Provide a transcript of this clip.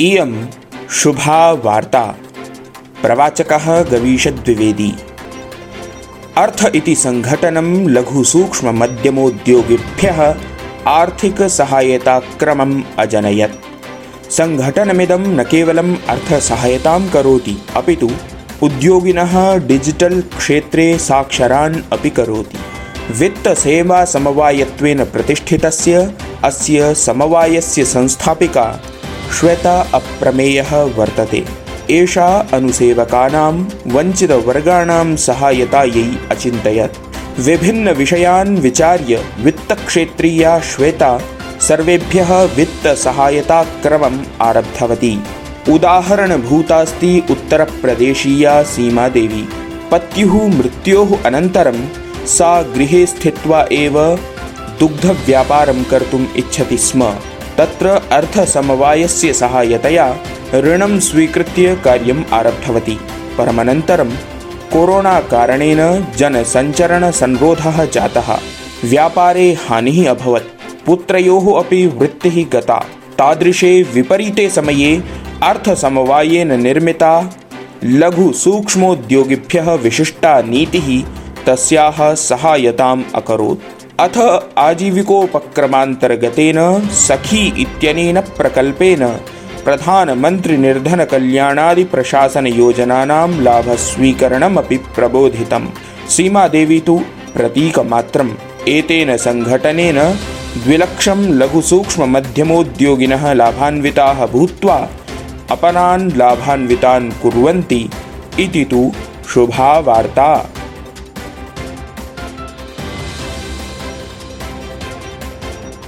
इयं शुभा वार्ता प्रवाचकः गवीशद्विवेदी। अर्थ इति सङ्घटनं लघुसूक्ष्ममध्यमोद्योगिभ्यः आर्थिकसहायताक्रमम् अजनयत्। सङ्घटनमिदं न केवलम् अर्थसहायतां करोति अपि तु उद्योगिनः डिजिटल् क्षेत्रे साक्षरान् अपि करोति। वित्तसेवासमवायत्वेन प्रतिष्ठितस्य अस्य समवायस्य संस्थापिका श्वेता अप्रमेयः वर्तते। एषा अनुसेवकानां वञ्चितवर्गाणां सहायतायै अचिन्तयत्। विभिन्नविषयान् विचार्य वित्तक्षेत्रीया श्वेता सर्वेभ्यः वित्तसहायताक्रमम् आरब्धवती। उदाहरणभूतास्ति उत्तरप्रदेशीया सीमादेवी। पत्युः मृत्योः अनन्तरं सा गृहे स्थित्वा एव दुग्धव्यापारं कर्तुम् इच्छति स्म तत्र अर्थसमवायस्य सहायतया ऋणं स्वीकृत्य कार्यम् आरब्धवती। परमनन्तरं कोरोनाकारणेन जनसञ्चरणसंरोधः जातः। व्यापारे हानिः अभवत्। पुत्रयोः अपि वृत्तिः गता। तादृशे विपरीते समये अर्थसमवायेन निर्मिता लघुसूक्ष्मोद्योगिभ्यः विशिष्टा नीतिः तस्याः सहायताम् अकरोत्। अथ आजीविकोपक्रमान्तर्गतेन सखी इत्यनेन प्रकल्पेन प्रधानमन्त्रिनिर्धनकल्याणादिप्रशासनयोजनानां लाभस्वीकरणमपि प्रबोधितं। सीमादेवी तु प्रतीकमात्रम्। एतेन सङ्घटनेन द्विलक्षं लघुसूक्ष्ममध्यमोद्योगिनः लाभान्विताः भूत्वा अपनान् लाभान्वितान् कुर्वन्ति इति तु शुभा वार्ता